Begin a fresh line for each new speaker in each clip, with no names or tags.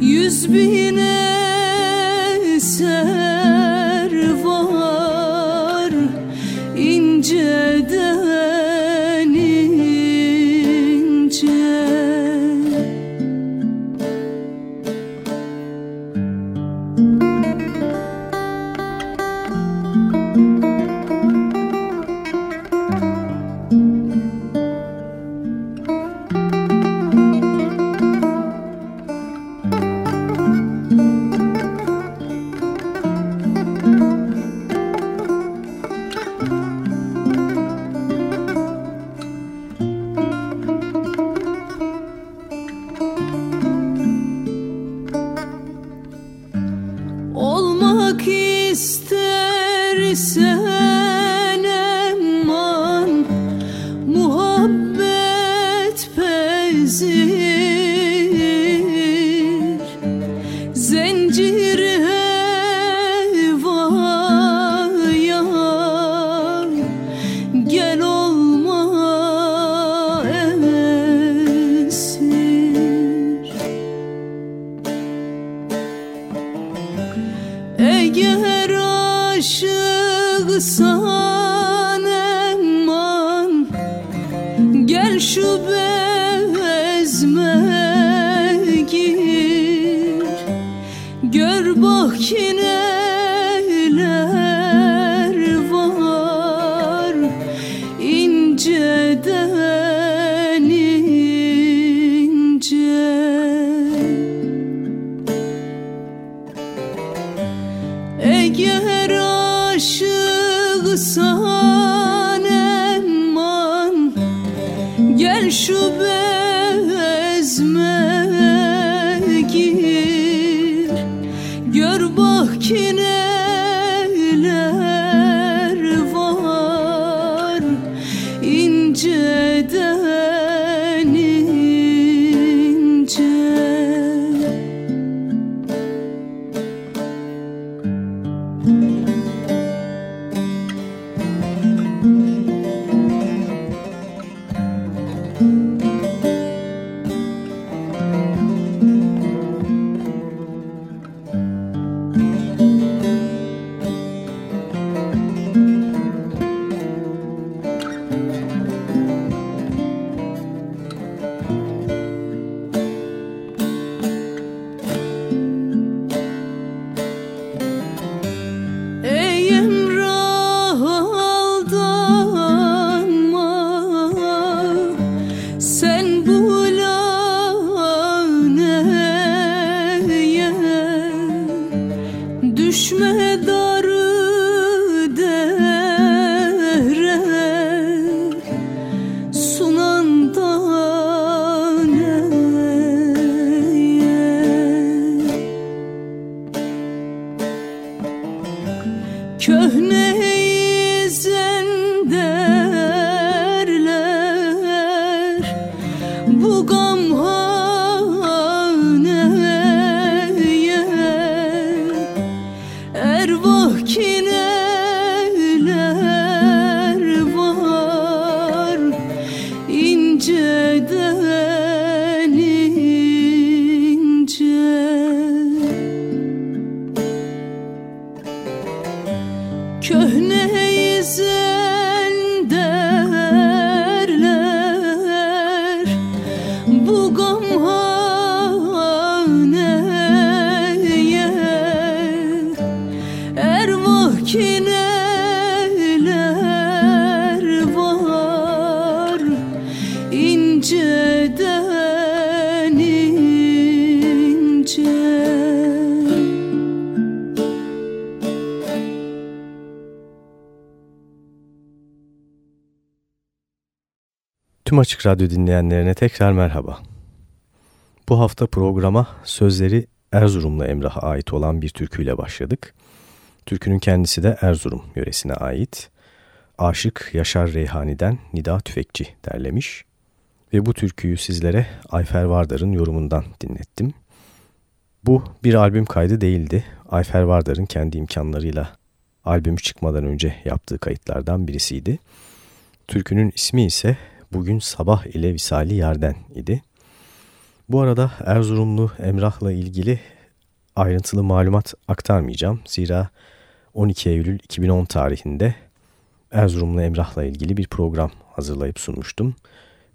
yüz bine sen Tüm Açık Radyo dinleyenlerine tekrar merhaba. Bu hafta programa sözleri Erzurumlu Emrah'a ait olan bir türküyle başladık. Türkünün kendisi de Erzurum yöresine ait. Aşık Yaşar Reyhani'den Nida Tüfekçi derlemiş. Ve bu türküyü sizlere Ayfer Vardar'ın yorumundan dinlettim. Bu bir albüm kaydı değildi. Ayfer Vardar'ın kendi imkanlarıyla albümü çıkmadan önce yaptığı kayıtlardan birisiydi. Türkünün ismi ise bugün sabah ile Visali Yerden idi. Bu arada Erzurumlu Emrah'la ilgili ayrıntılı malumat aktarmayacağım. Zira 12 Eylül 2010 tarihinde Erzurumlu Emrah'la ilgili bir program hazırlayıp sunmuştum.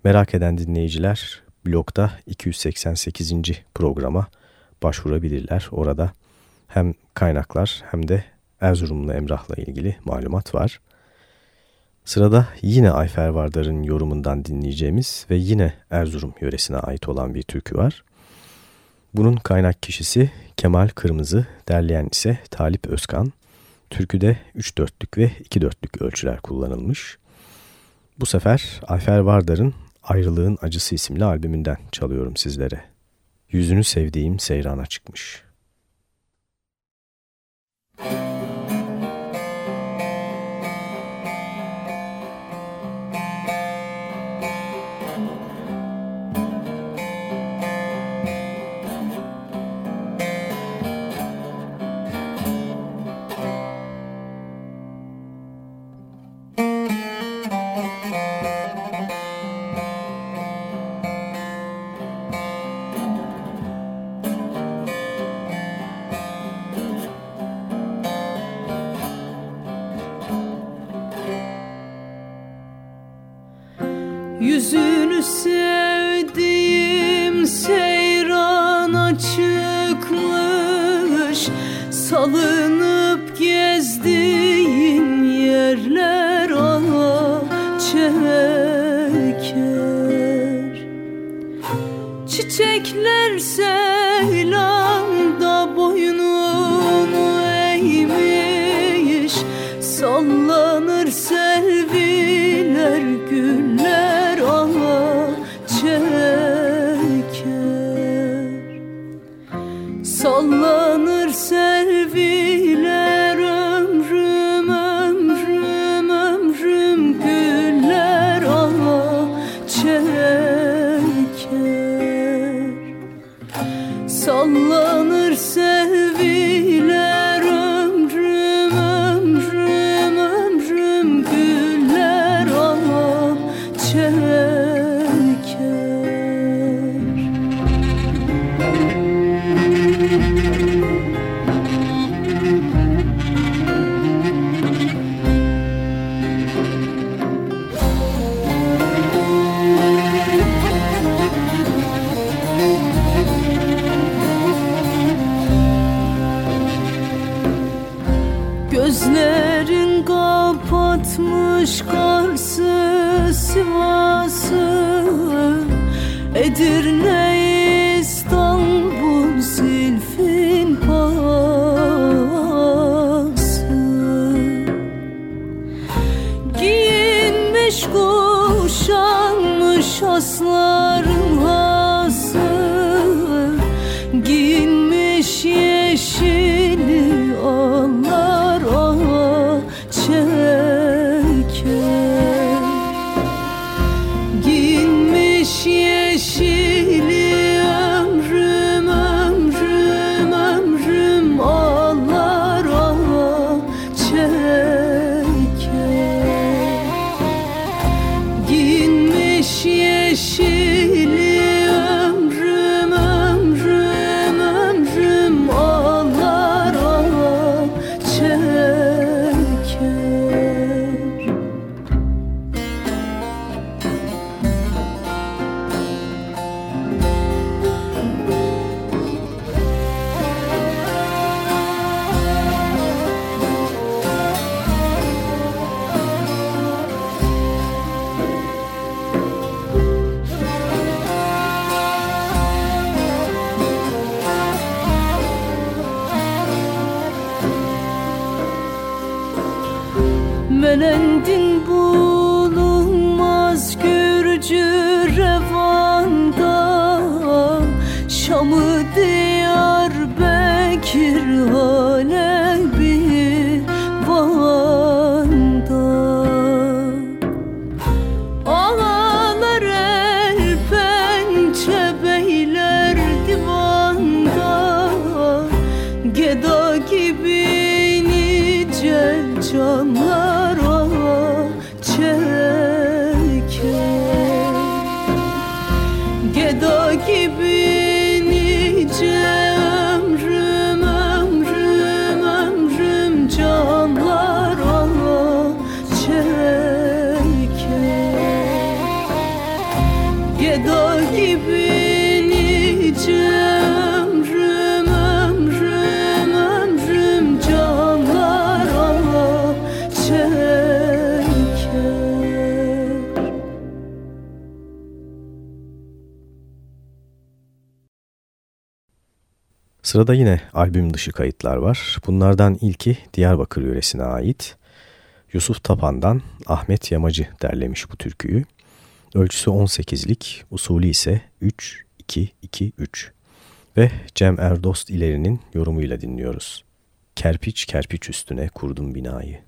Merak eden dinleyiciler blogda 288. programa başvurabilirler. Orada hem kaynaklar hem de Erzurumlu Emrah'la ilgili malumat var. Sırada yine Ayfer Vardar'ın yorumundan dinleyeceğimiz ve yine Erzurum yöresine ait olan bir türkü var. Bunun kaynak kişisi Kemal Kırmızı, derleyen ise Talip Özkan. Türküde 3 dörtlük ve 2 dörtlük ölçüler kullanılmış. Bu sefer Ayfer Vardar'ın Ayrılığın Acısı isimli albümünden çalıyorum sizlere. Yüzünü sevdiğim seyrana çıkmış.
Sırada yine albüm dışı kayıtlar var. Bunlardan ilki Diyarbakır yöresine ait. Yusuf Tapan'dan Ahmet Yamacı derlemiş bu türküyü. Ölçüsü 18'lik, usulü ise 3-2-2-3 ve Cem Erdost ilerinin yorumuyla dinliyoruz. Kerpiç kerpiç üstüne kurdum binayı.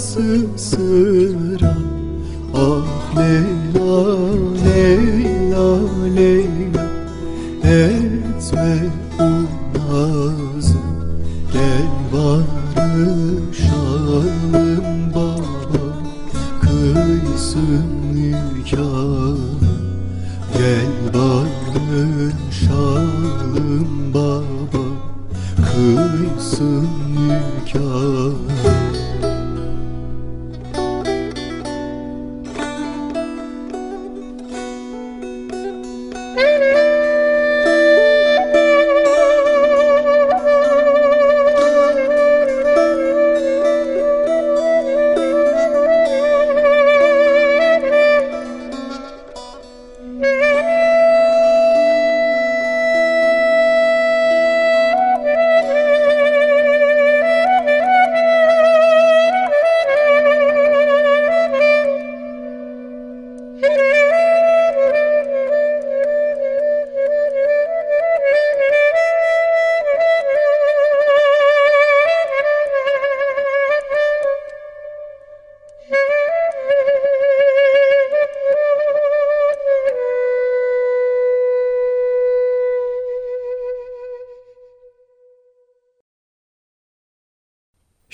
sevdası sıra? Ah Leyla, Leyla, Leyla. Etme bu nazı. Gel barışalım baba. Kıysın nikah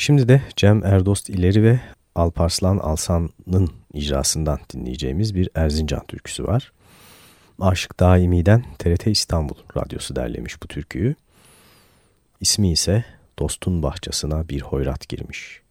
Şimdi de Cem Erdost İleri ve Alparslan Alsan'ın icrasından dinleyeceğimiz bir Erzincan türküsü var. Aşık Daimi'den TRT İstanbul Radyosu derlemiş bu türküyü. İsmi ise Dostun Bahçesine Bir Hoyrat Girmiş.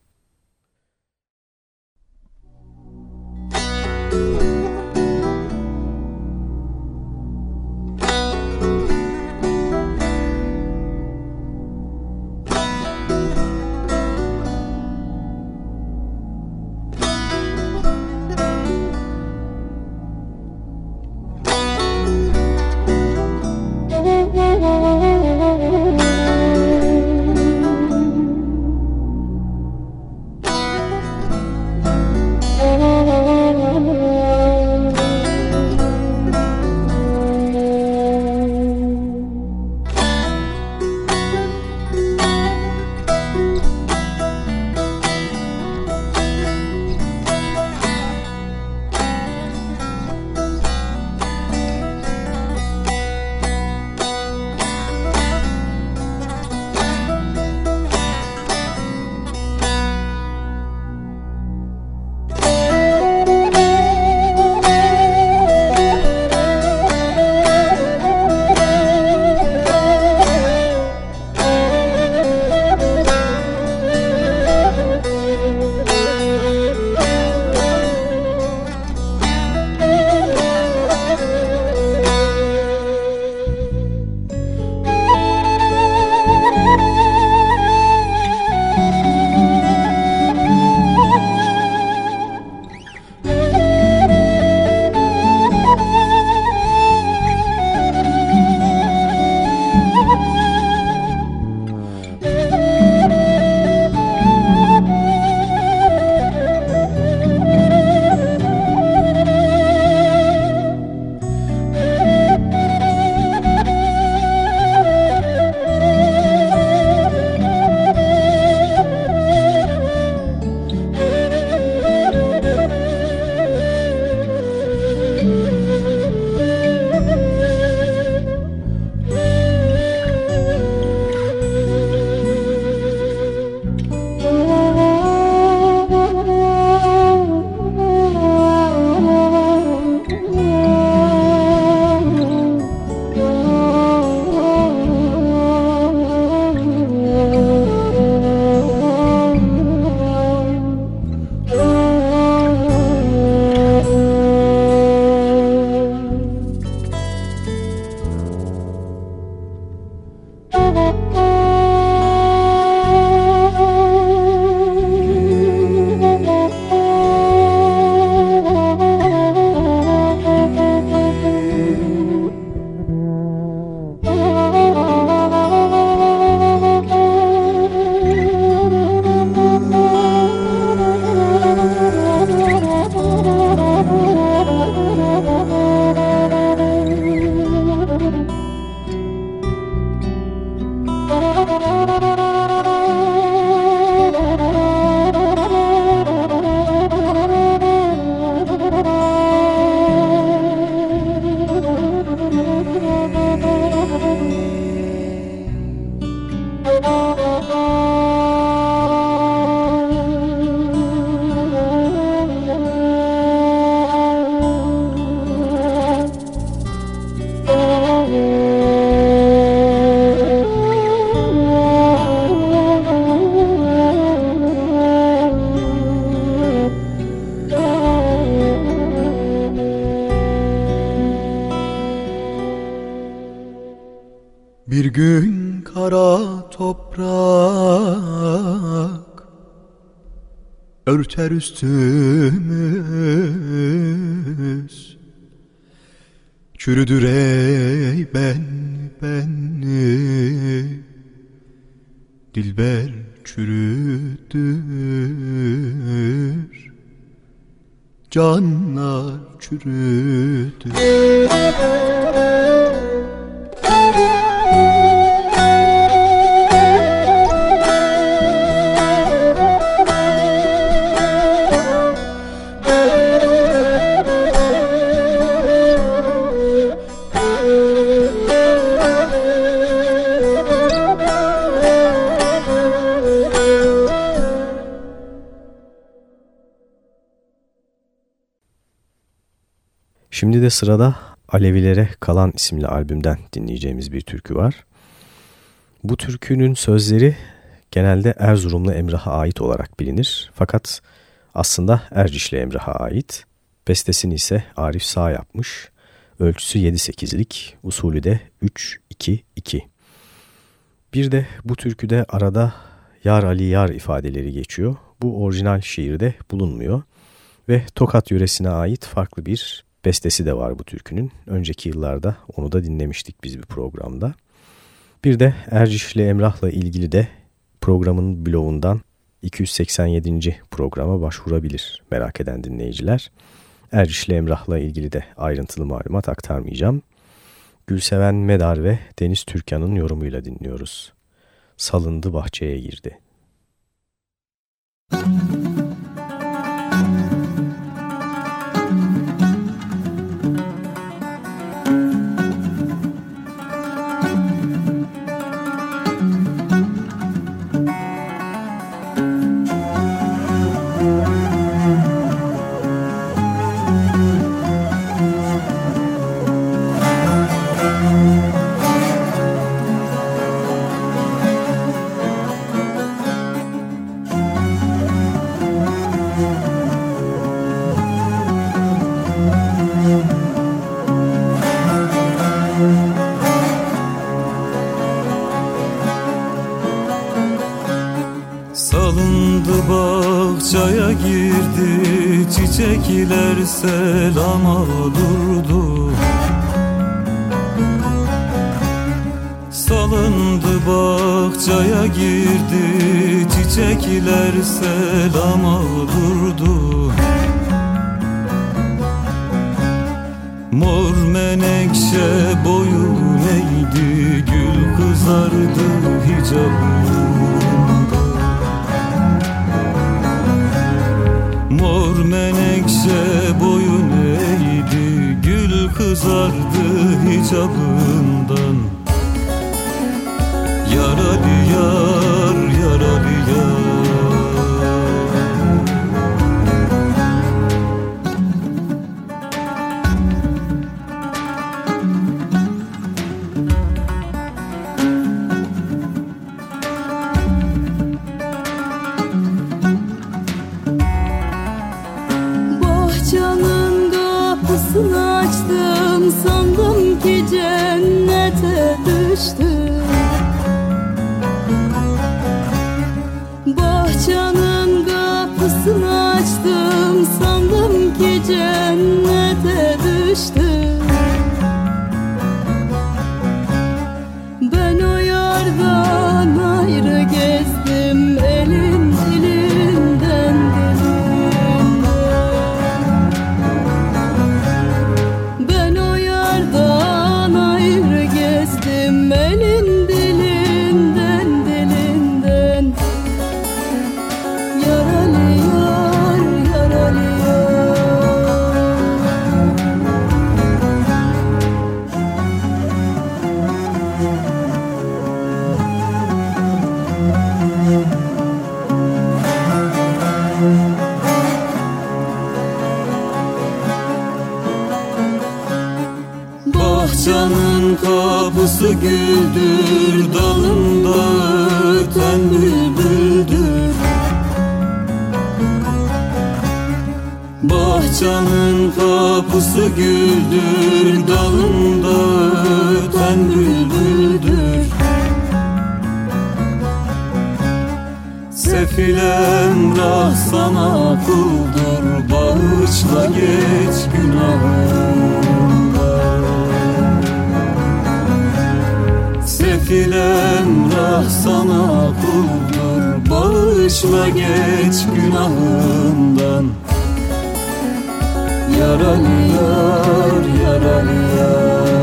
Örter üstümüz Çürüdür ey
de sırada Alevilere Kalan isimli albümden dinleyeceğimiz bir türkü var. Bu türkünün sözleri genelde Erzurumlu Emrah'a ait olarak bilinir. Fakat aslında Ercişli Emrah'a ait. Bestesini ise Arif Sağ yapmış. Ölçüsü 7-8'lik, usulü de 3-2-2. Bir de bu türküde arada Yar Ali Yar ifadeleri geçiyor. Bu orijinal şiirde bulunmuyor. Ve Tokat yöresine ait farklı bir bestesi de var bu türkünün. Önceki yıllarda onu da dinlemiştik biz bir programda. Bir de Ercişli Emrah'la ilgili de programın blogundan 287. programa başvurabilir merak eden dinleyiciler. Ercişli Emrah'la ilgili de ayrıntılı malumat aktarmayacağım. Gülseven Medar ve Deniz Türkan'ın yorumuyla dinliyoruz. Salındı bahçeye girdi. Müzik
çiçekler selama durdu Salındı bahçaya girdi çiçekler selama Gül kızardı Nasıl güldür dalında öten bülbüldür Bahçanın kapısı güldür dalında öten bülbüldür Sefil emrah sana kuldur Bağışla geç günahım Sefil emrah sana kuldur Bağışla geç günahından Yaralı yar, yaralı yar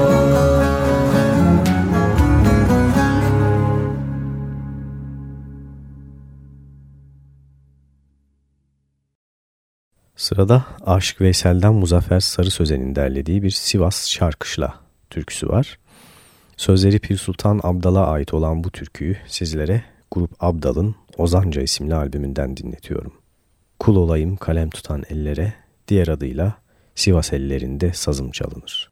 Sırada Aşık Veysel'den Muzaffer Sarı Sözen'in derlediği bir Sivas Şarkışla türküsü var. Sözleri Pir Sultan Abdal'a ait olan bu türküyü sizlere Grup Abdal'ın Ozanca isimli albümünden dinletiyorum. Kul olayım kalem tutan ellere, diğer adıyla Sivas ellerinde sazım çalınır.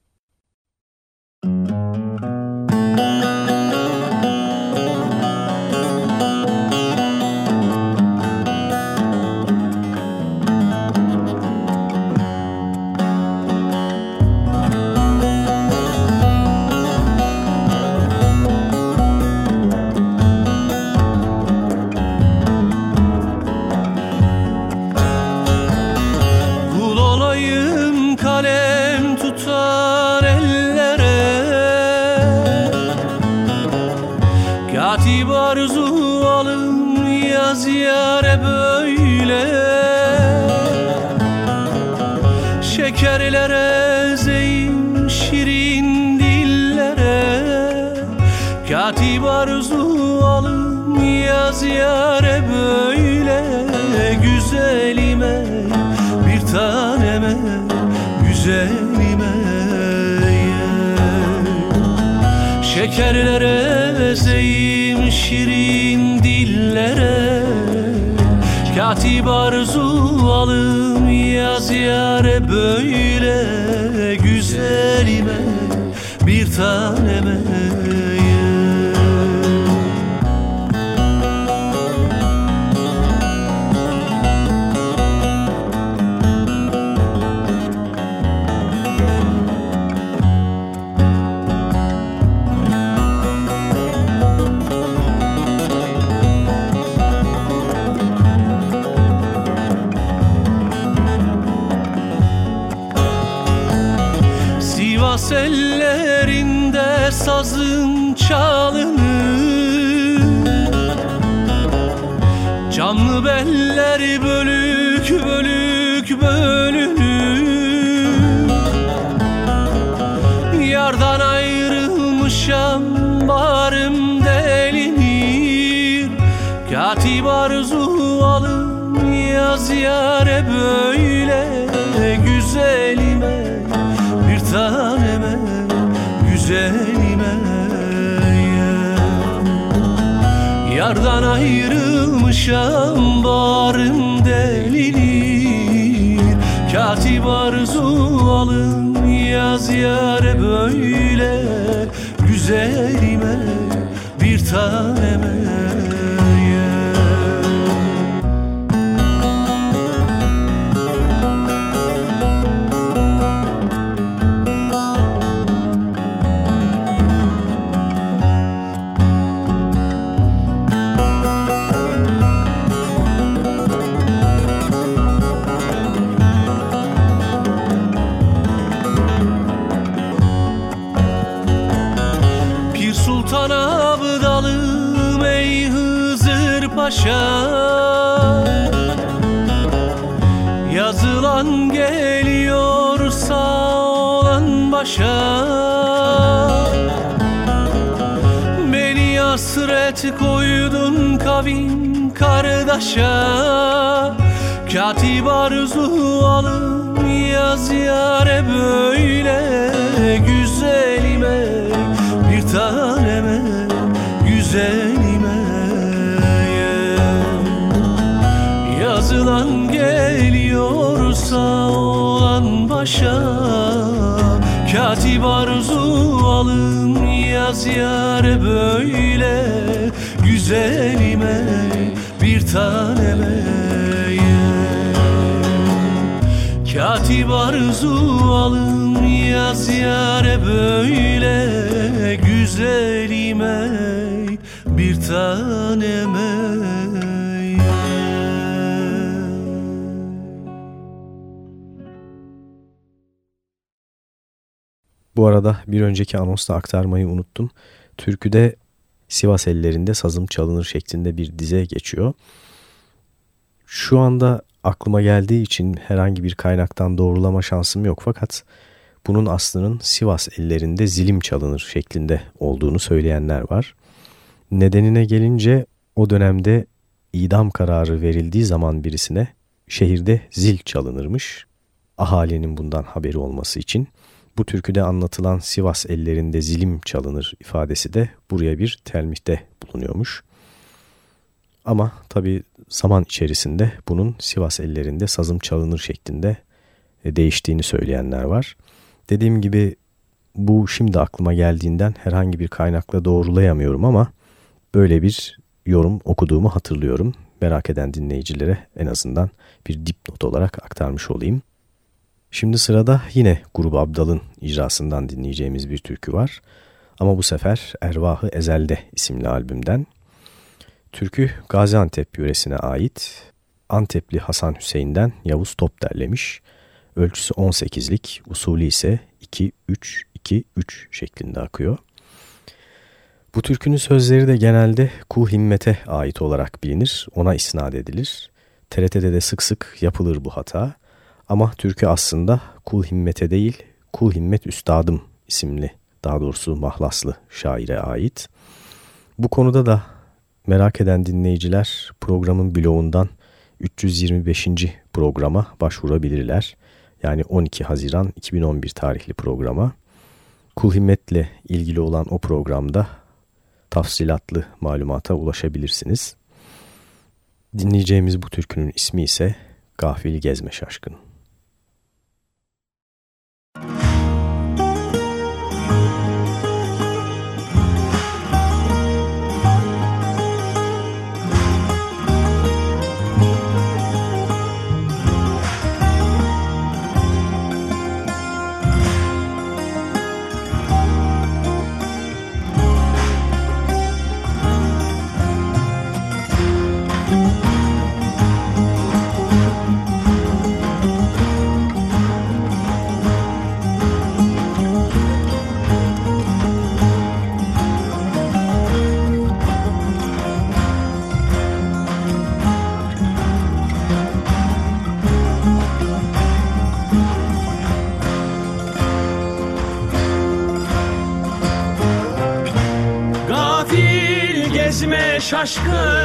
Katip arzu alım yaz yare böyle Güzelime. Bir taneme çalınır. Canlı beller bölük bölük bölünür. Yardan ayrılmışam barım delinir. Katip arzu alın yaz yare böyle güzelime bir taneme Yardan ayrılmışam barım delinir Katip arzu alın yaz yare böyle. Güzelime bir taneme kardeşa Katip arzu alın yaz yare böyle. Güzelime bir taneme güzelime. Yazılan geliyorsa olan başa Katip arzu alın yaz yare böyle. Güzelime taneme Katip arzu alın yaz yare böyle Güzelime bir taneme
Bu arada bir önceki anonsta aktarmayı unuttum. Türküde Sivas ellerinde sazım çalınır şeklinde bir dize geçiyor. Şu anda aklıma geldiği için herhangi bir kaynaktan doğrulama şansım yok fakat bunun aslının Sivas ellerinde zilim çalınır şeklinde olduğunu söyleyenler var. Nedenine gelince o dönemde idam kararı verildiği zaman birisine şehirde zil çalınırmış. Ahalinin bundan haberi olması için bu türküde anlatılan Sivas ellerinde zilim çalınır ifadesi de buraya bir telmihte bulunuyormuş. Ama tabi zaman içerisinde bunun Sivas ellerinde sazım çalınır şeklinde e, değiştiğini söyleyenler var. Dediğim gibi bu şimdi aklıma geldiğinden herhangi bir kaynakla doğrulayamıyorum ama böyle bir yorum okuduğumu hatırlıyorum. Merak eden dinleyicilere en azından bir dipnot olarak aktarmış olayım. Şimdi sırada yine Grubu Abdal'ın icrasından dinleyeceğimiz bir türkü var. Ama bu sefer Ervahı Ezel'de isimli albümden. Türkü Gaziantep yöresine ait Antepli Hasan Hüseyin'den Yavuz Top derlemiş. Ölçüsü 18'lik, usulü ise 2-3-2-3 şeklinde akıyor. Bu türkünün sözleri de genelde Kuh Himmet'e ait olarak bilinir, ona isnat edilir. TRT'de de sık sık yapılır bu hata. Ama türkü aslında Kul Himmet'e değil, Kul Himmet Üstadım isimli, daha doğrusu mahlaslı şaire ait. Bu konuda da merak eden dinleyiciler programın bloğundan 325. programa başvurabilirler. Yani 12 Haziran 2011 tarihli programa. Kul Himmet'le ilgili olan o programda tafsilatlı malumata ulaşabilirsiniz. Dinleyeceğimiz bu türkünün ismi ise Gafil Gezme Şaşkın.
Şaşkın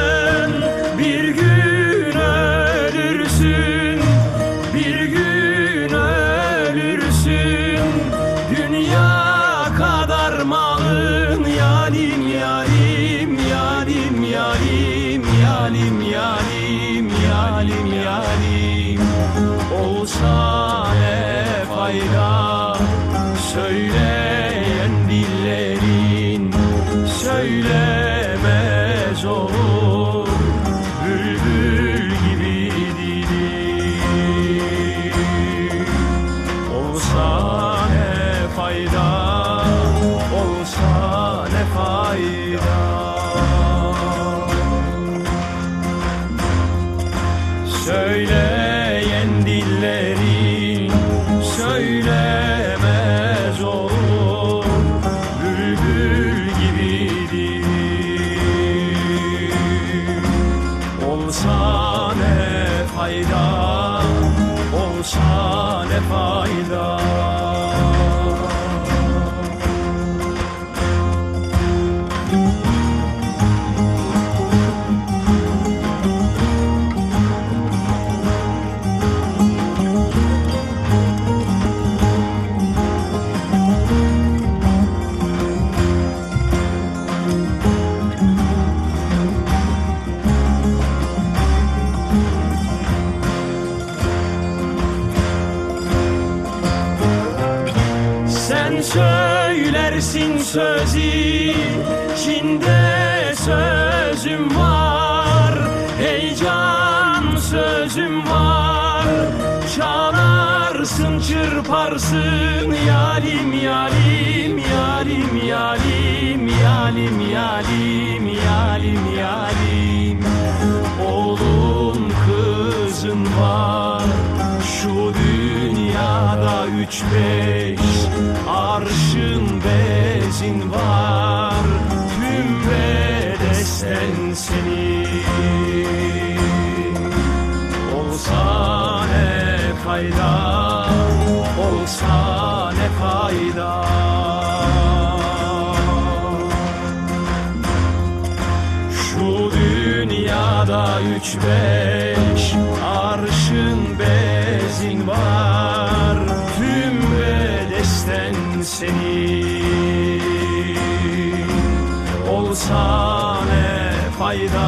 içinde sözüm var Heyecan sözüm var. Çalarsın çırparsın yalim yalim yalim yalim yalim yalim yalim yalim Oğlum kızın var şu dünyada üç beş arşın bezin var seni. Olsa ne fayda Olsa ne fayda. Şu dünyada üç beş 나이다.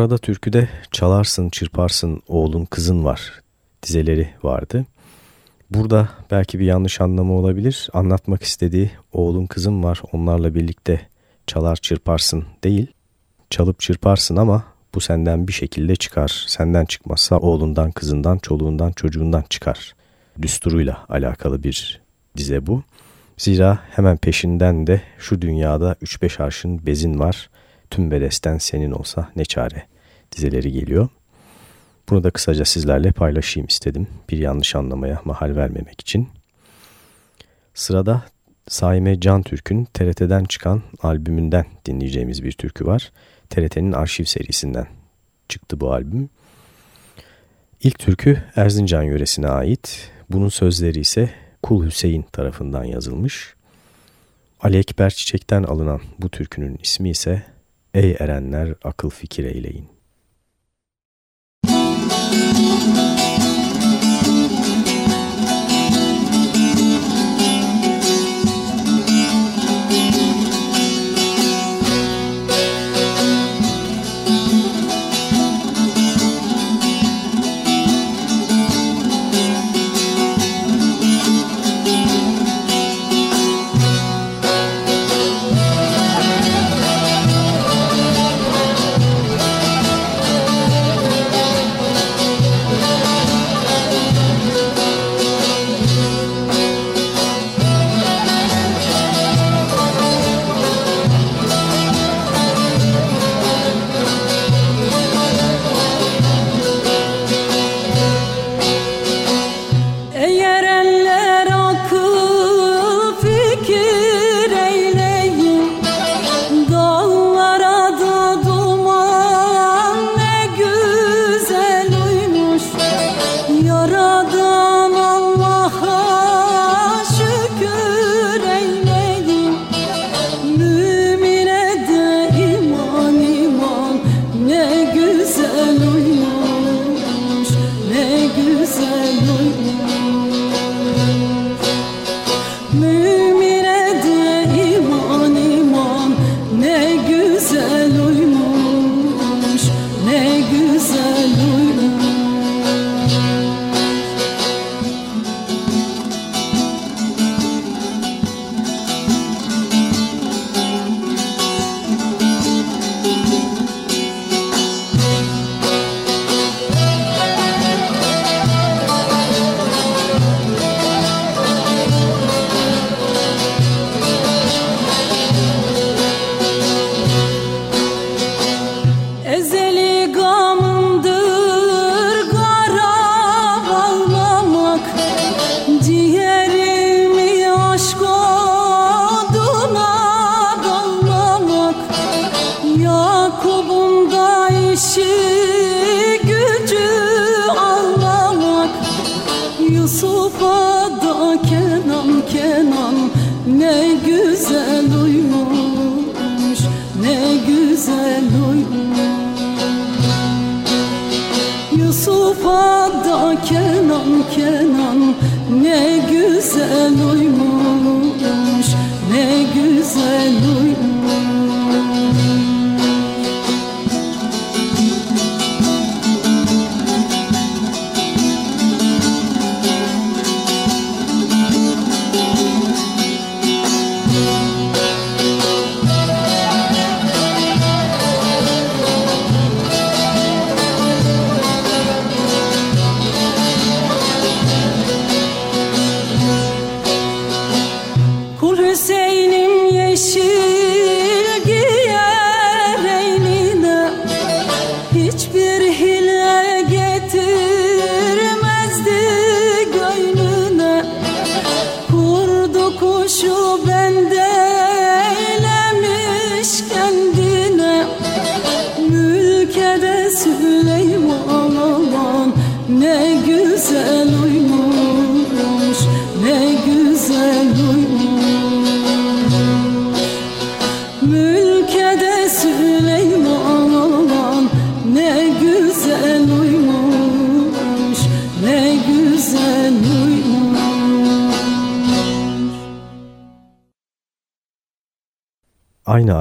Bu arada türküde çalarsın, çırparsın, oğlun, kızın var dizeleri vardı. Burada belki bir yanlış anlamı olabilir. Anlatmak istediği oğlun, kızın var onlarla birlikte çalar, çırparsın değil. Çalıp çırparsın ama bu senden bir şekilde çıkar. Senden çıkmazsa oğlundan, kızından, çoluğundan, çocuğundan çıkar. Düsturuyla alakalı bir dize bu. Zira hemen peşinden de şu dünyada 3-5 arşın bezin var. Tüm bedesten senin olsa ne çare dizeleri geliyor. Bunu da kısaca sizlerle paylaşayım istedim. Bir yanlış anlamaya mahal vermemek için. Sırada Saime Can Türk'ün TRT'den çıkan albümünden dinleyeceğimiz bir türkü var. TRT'nin arşiv serisinden çıktı bu albüm. İlk türkü Erzincan yöresine ait. Bunun sözleri ise Kul Hüseyin tarafından yazılmış. Ali Ekber Çiçek'ten alınan bu türkünün ismi ise Ey erenler akıl fikir eyleyin.
Música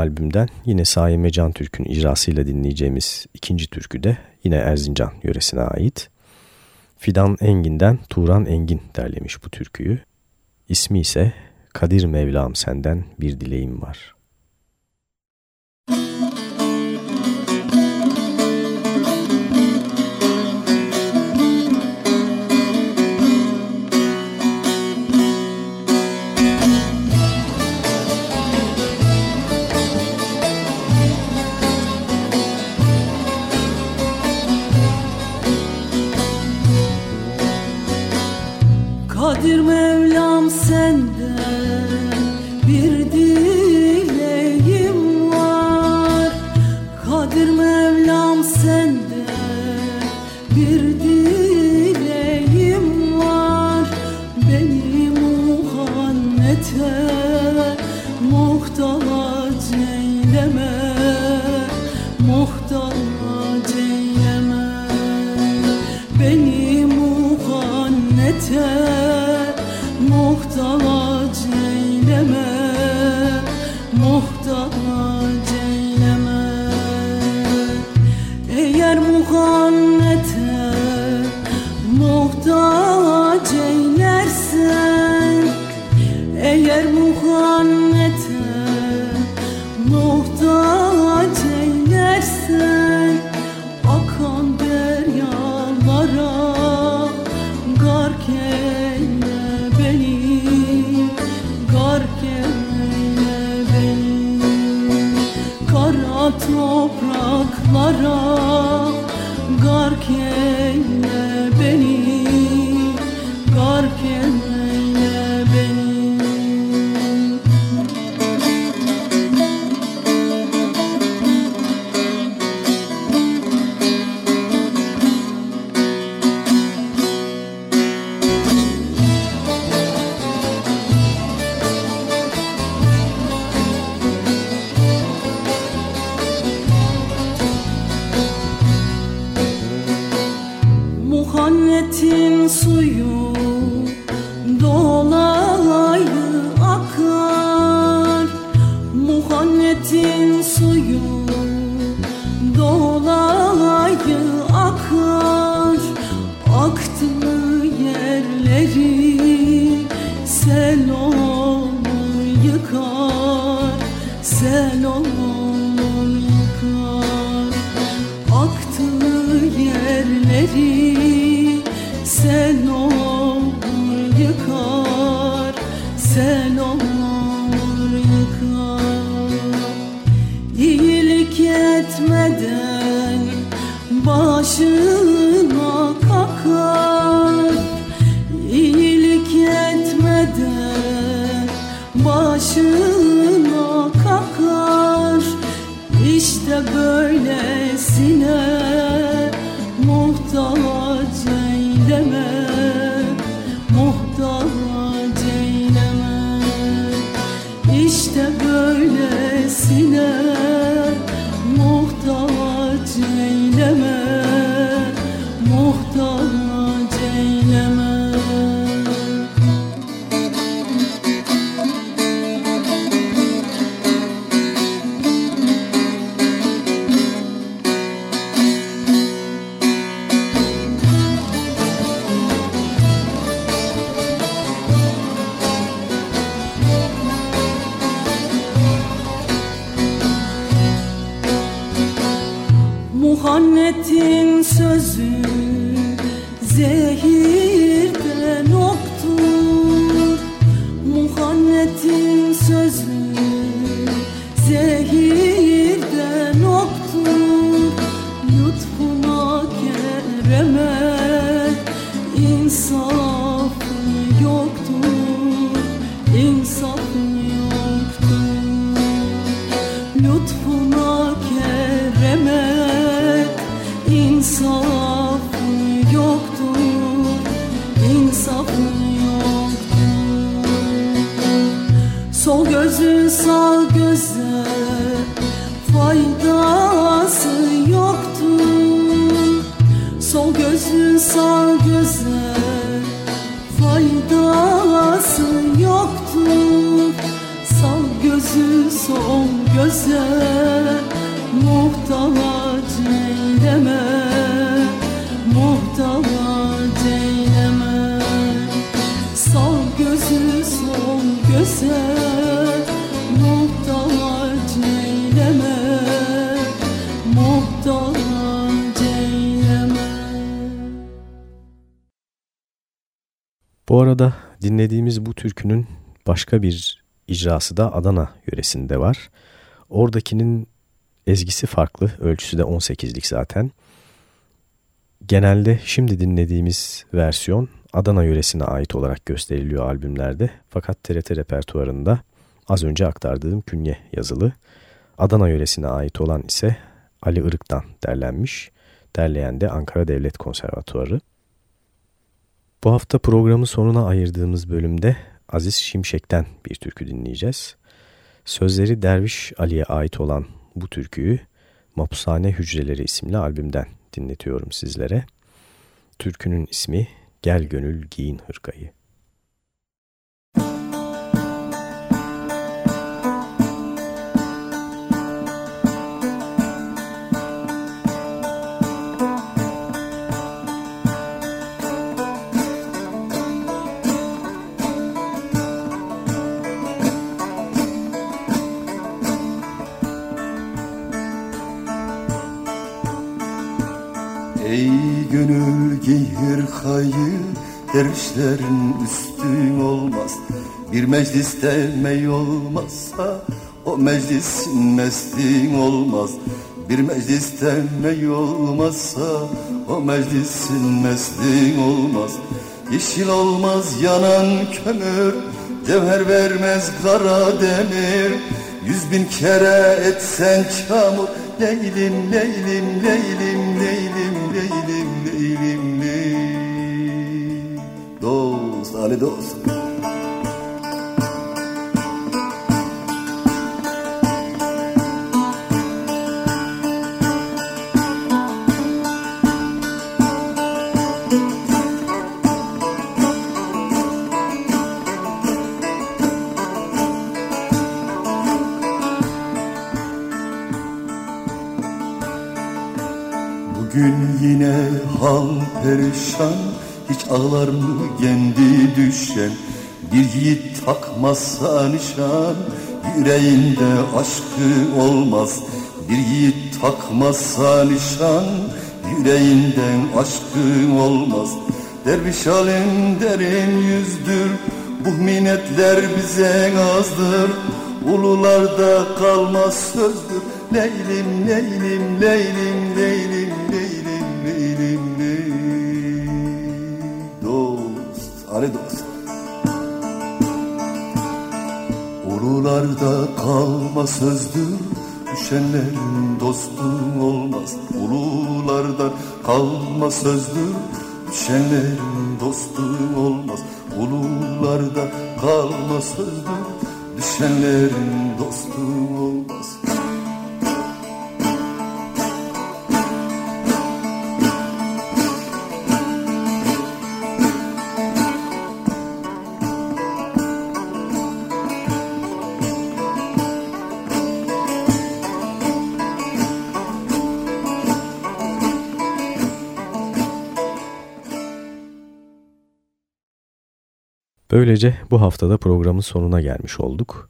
albümden yine Saime Can Türk'ün icrasıyla dinleyeceğimiz ikinci türkü de yine Erzincan yöresine ait. Fidan Engin'den Turan Engin derlemiş bu türküyü. İsmi ise Kadir Mevlam senden bir dileğim var.
Kadir Mevlam senden. Muhabbetin suyu dolaylı akar. Muhabbetin suyu Muhammed'in sözü
zehirden oktur Muhammed'in sözü türkünün başka bir icrası da Adana yöresinde var. Oradakinin ezgisi farklı, ölçüsü de 18'lik zaten. Genelde şimdi dinlediğimiz versiyon Adana yöresine ait olarak gösteriliyor albümlerde. Fakat TRT repertuarında az önce aktardığım künye yazılı. Adana yöresine ait olan ise Ali Irık'tan derlenmiş. Derleyen de Ankara Devlet Konservatuarı. Bu hafta programı sonuna ayırdığımız bölümde Aziz Şimşek'ten bir türkü dinleyeceğiz. Sözleri Derviş Ali'ye ait olan bu türküyü Mapushane Hücreleri isimli albümden dinletiyorum sizlere. Türkünün ismi Gel Gönül Giyin Hırkayı.
Hırkayı dervişlerin üstün olmaz. Bir mecliste mey olmazsa o meclisin mestin olmaz. Bir mecliste mey olmazsa o meclisin mestin olmaz. Yeşil olmaz yanan kömür Cevher vermez kara demir. Yüz bin kere etsen çamur leylim leylim leylim Dost Ali dost hal perişan Hiç ağlar mı kendi düşen? Bir yiğit takmazsa nişan Yüreğinde aşkı olmaz. Bir yiğit takmazsa nişan Yüreğinden aşkı olmaz. Derviş halim derin yüzdür Bu minnetler bize azdır. Ulularda kalmaz sözdür. Leylim leylim leylim leylim Ulularda kalma sözdür Düşenlerin dostu olmaz. Ululardan kalma sözdür Düşenlerin dostu olmaz. Ulularda kalma sözdür Düşenlerin dostu olmaz
Böylece bu haftada programın sonuna gelmiş olduk.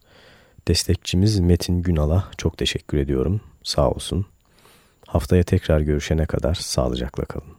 Destekçimiz Metin Günal'a çok teşekkür ediyorum. Sağ olsun. Haftaya tekrar görüşene kadar sağlıcakla kalın.